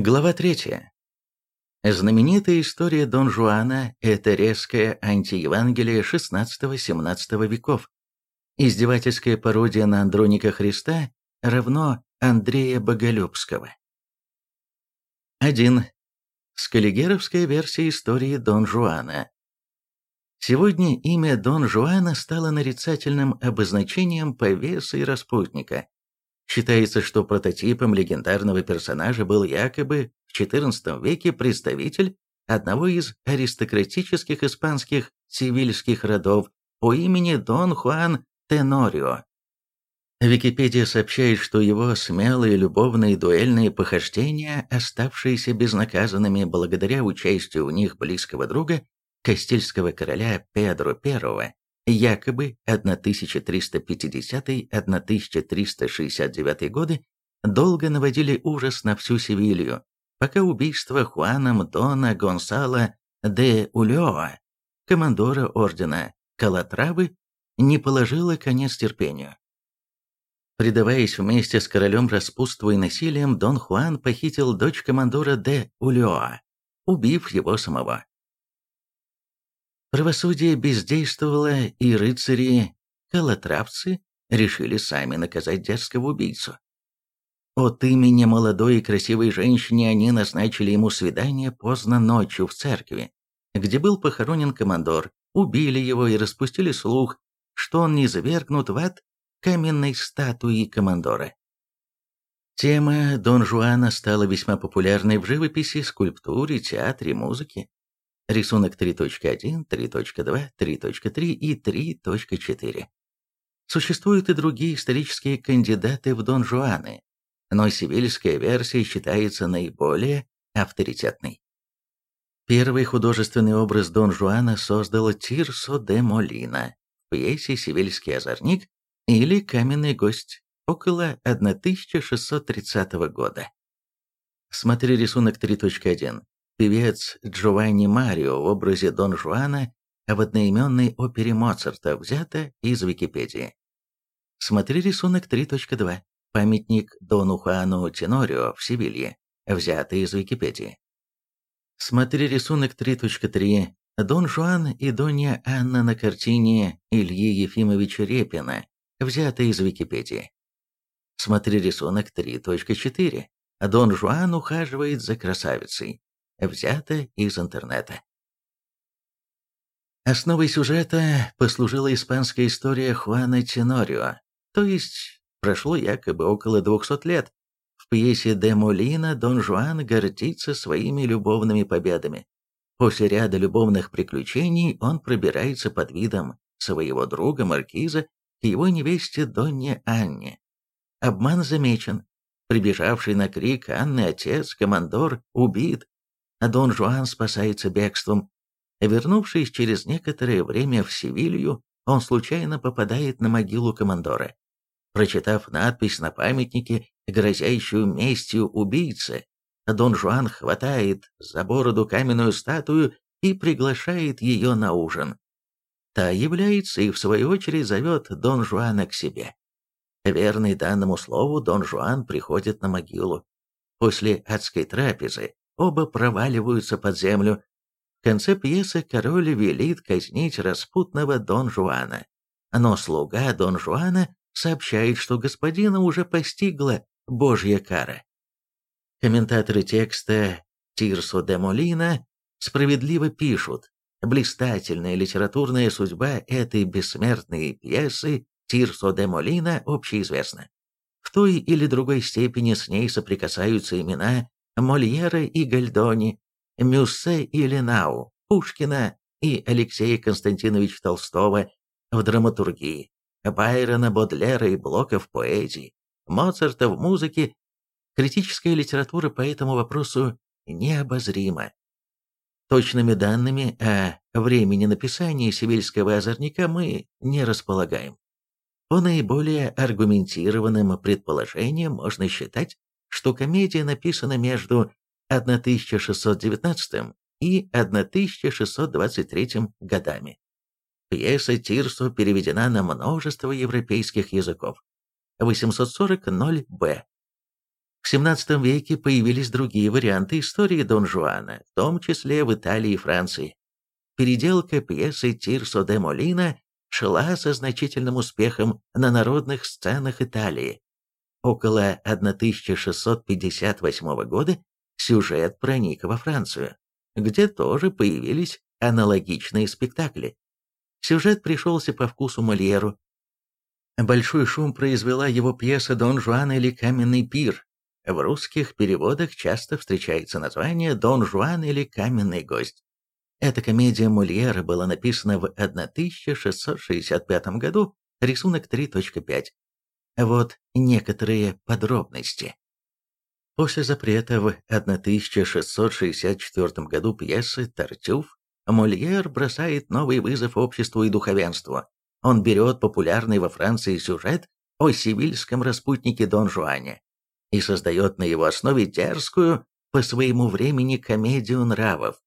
Глава 3. Знаменитая история Дон Жуана – это резкое антиевангелие XVI-XVII веков. Издевательская пародия на Андроника Христа равно Андрея Боголюбского. 1. Скаллигеровская версия истории Дон Жуана. Сегодня имя Дон Жуана стало нарицательным обозначением повеса и распутника. Считается, что прототипом легендарного персонажа был якобы в XIV веке представитель одного из аристократических испанских цивильских родов по имени Дон Хуан Тенорио. Википедия сообщает, что его смелые любовные дуэльные похождения, оставшиеся безнаказанными благодаря участию в них близкого друга, Кастильского короля Педро I, якобы 1350-1369 годы, долго наводили ужас на всю Севилью, пока убийство Хуаном Дона Гонсала де Улеоа, командора ордена Калатравы, не положило конец терпению. Предаваясь вместе с королем распутству и насилием, Дон Хуан похитил дочь командора де Улеоа, убив его самого. Правосудие бездействовало, и рыцари, колотравцы, решили сами наказать дерзкого убийцу. От имени молодой и красивой женщины они назначили ему свидание поздно ночью в церкви, где был похоронен командор, убили его и распустили слух, что он не завергнут в ад каменной статуи командора. Тема Дон Жуана стала весьма популярной в живописи, скульптуре, театре, музыке рисунок 3.1, 3.2, 3.3 и 3.4. Существуют и другие исторические кандидаты в Дон Жуаны, но сивильская версия считается наиболее авторитетной. Первый художественный образ Дон Жуана создал Тирсо де Молина в пьесе «Сивильский озорник» или «Каменный гость» около 1630 года. Смотри рисунок 3.1. Певец Джованни Марио в образе Дон Жуана в одноименной опере Моцарта взято из Википедии. Смотри рисунок 3.2. Памятник Дону Хуану Тенорио в Севилье, взятый из Википедии. Смотри рисунок 3.3. Дон Жуан и Донья Анна на картине Ильи Ефимовича Репина, взятый из Википедии. Смотри рисунок 3.4. Дон Жуан ухаживает за красавицей взято из интернета. Основой сюжета послужила испанская история Хуана Тенорио, то есть прошло якобы около 200 лет. В пьесе де Молина Дон Жуан гордится своими любовными победами. После ряда любовных приключений он пробирается под видом своего друга Маркиза к его невесте Донне Анне. Обман замечен. Прибежавший на крик Анны отец, командор, убит, а Дон Жуан спасается бегством. Вернувшись через некоторое время в Севилью, он случайно попадает на могилу командора. Прочитав надпись на памятнике, грозящую местью убийцы, Дон Жуан хватает за бороду каменную статую и приглашает ее на ужин. Та является и в свою очередь зовет Дон Жуана к себе. Верный данному слову, Дон Жуан приходит на могилу. После адской трапезы оба проваливаются под землю. В конце пьесы король велит казнить распутного Дон Жуана. Но слуга Дон Жуана сообщает, что господина уже постигла божья кара. Комментаторы текста Тирсо де Молина справедливо пишут, блистательная литературная судьба этой бессмертной пьесы Тирсо де Молина общеизвестна. В той или другой степени с ней соприкасаются имена Мольера и Гальдони, Мюссе и Ленау, Пушкина и Алексея Константиновича Толстого в драматургии, Байрона, Бодлера и Блока в поэзии, Моцарта в музыке. Критическая литература по этому вопросу необозрима. Точными данными о времени написания «Сибирского озорника» мы не располагаем. По наиболее аргументированным предположениям можно считать, что комедия написана между 1619 и 1623 годами. Пьеса Тирсо переведена на множество европейских языков. 840 0 б. В В XVII веке появились другие варианты истории Дон Жуана, в том числе в Италии и Франции. Переделка пьесы Тирсо де Молина шла со значительным успехом на народных сценах Италии. Около 1658 года сюжет проник во Францию, где тоже появились аналогичные спектакли. Сюжет пришелся по вкусу Мольеру. Большой шум произвела его пьеса «Дон Жуан» или «Каменный пир». В русских переводах часто встречается название «Дон Жуан» или «Каменный гость». Эта комедия Мольера была написана в 1665 году, рисунок 3.5. Вот некоторые подробности. После запрета в 1664 году пьесы «Тартюф» Мольер бросает новый вызов обществу и духовенству. Он берет популярный во Франции сюжет о сивильском распутнике Дон Жуане и создает на его основе дерзкую по своему времени комедию нравов.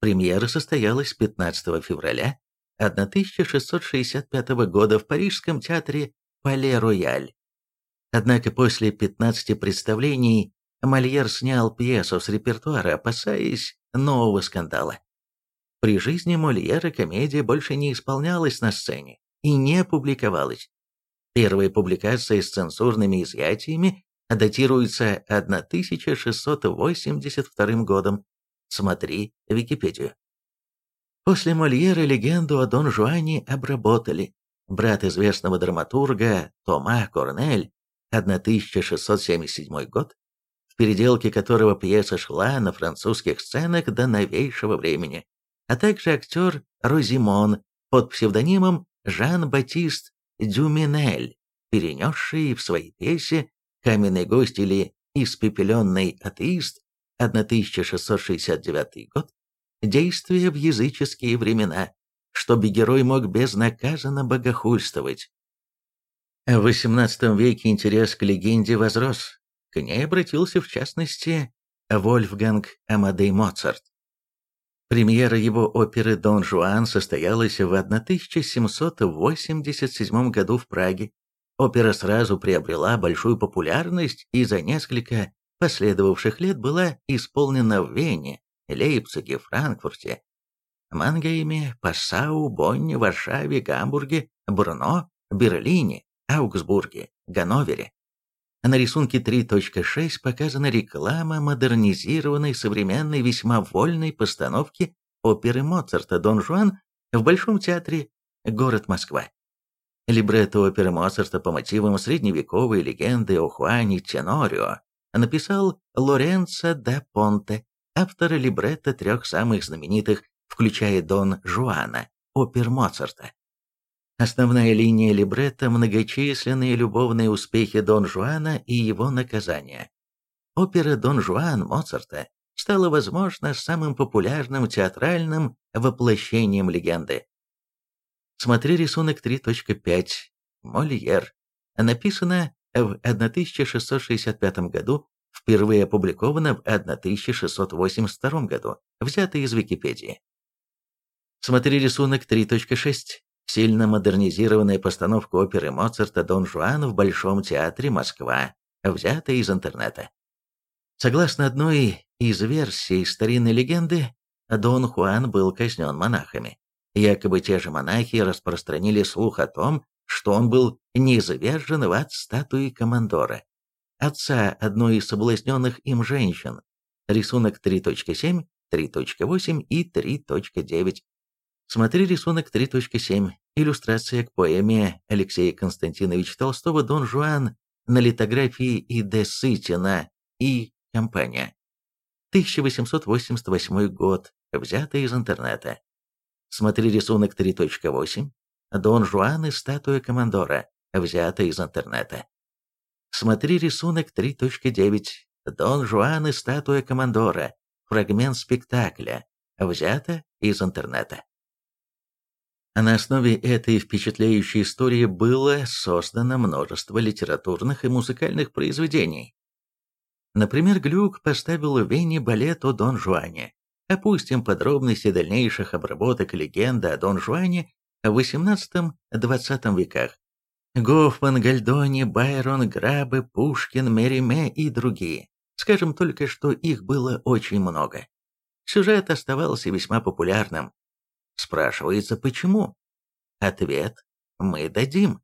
Премьера состоялась 15 февраля 1665 года в Парижском театре Пале-Рояль. Однако после 15 представлений Мольер снял пьесу с репертуара, опасаясь нового скандала. При жизни Мольера комедия больше не исполнялась на сцене и не публиковалась. Первая публикация с цензурными изъятиями датируется 1682 годом, Смотри Википедию. После Мольера легенду о Дон Жуане обработали. Брат известного драматурга Тома Корнель, 1677 год, в переделке которого пьеса шла на французских сценах до новейшего времени, а также актер Розимон под псевдонимом Жан-Батист Дюминель, перенесший в своей пьесе «Каменный гость» или «Испепеленный атеист» 1669 год, действие в языческие времена, чтобы герой мог безнаказанно богохульствовать. В XVIII веке интерес к легенде возрос. К ней обратился, в частности, Вольфганг Амадей Моцарт. Премьера его оперы «Дон Жуан» состоялась в 1787 году в Праге. Опера сразу приобрела большую популярность и за несколько последовавших лет была исполнена в Вене, Лейпциге, Франкфурте, Мангейме, Пассау, Бонне, Варшаве, Гамбурге, Брно, Берлине, Аугсбурге, Ганновере. На рисунке 3.6 показана реклама модернизированной современной весьма вольной постановки оперы Моцарта «Дон Жуан» в Большом театре «Город Москва». Либретто оперы Моцарта по мотивам средневековой легенды о Хуане Тенорио написал Лоренцо да Понте, автор либретто трех самых знаменитых, включая Дон Жуана, опер Моцарта. Основная линия либретто – многочисленные любовные успехи Дон Жуана и его наказания. Опера «Дон Жуан» Моцарта стала, возможно, самым популярным театральным воплощением легенды. Смотри рисунок 3.5. Мольер. Написано в 1665 году, впервые опубликовано в 1682 году, взято из Википедии. Смотри рисунок 3.6. Сильно модернизированная постановка оперы Моцарта «Дон Жуан» в Большом театре Москва, взята из интернета. Согласно одной из версий старинной легенды, Дон Хуан был казнен монахами. Якобы те же монахи распространили слух о том, что он был низвержен в ад статуи командора, отца одной из соблазненных им женщин. Рисунок 3.7, 3.8 и 3.9. Смотри рисунок 3.7. Иллюстрация к поэме Алексея Константиновича Толстого «Дон Жуан» на литографии И. Д. Сытина и компания. 1888 год, взято из интернета. Смотри рисунок 3.8, Дон Жуан и статуя командора, взята из интернета. Смотри рисунок 3.9. Дон Жуан и статуя командора, фрагмент спектакля, взята из интернета. На основе этой впечатляющей истории было создано множество литературных и музыкальных произведений. Например, Глюк поставил в Вене балет о Дон Жуане. Опустим подробности дальнейших обработок легенды о Дон Жуане в XVIII-XX веках. Гофман, Гальдони, Байрон, Грабы, Пушкин, Мериме и другие. Скажем только, что их было очень много. Сюжет оставался весьма популярным. Спрашивается, почему? Ответ мы дадим.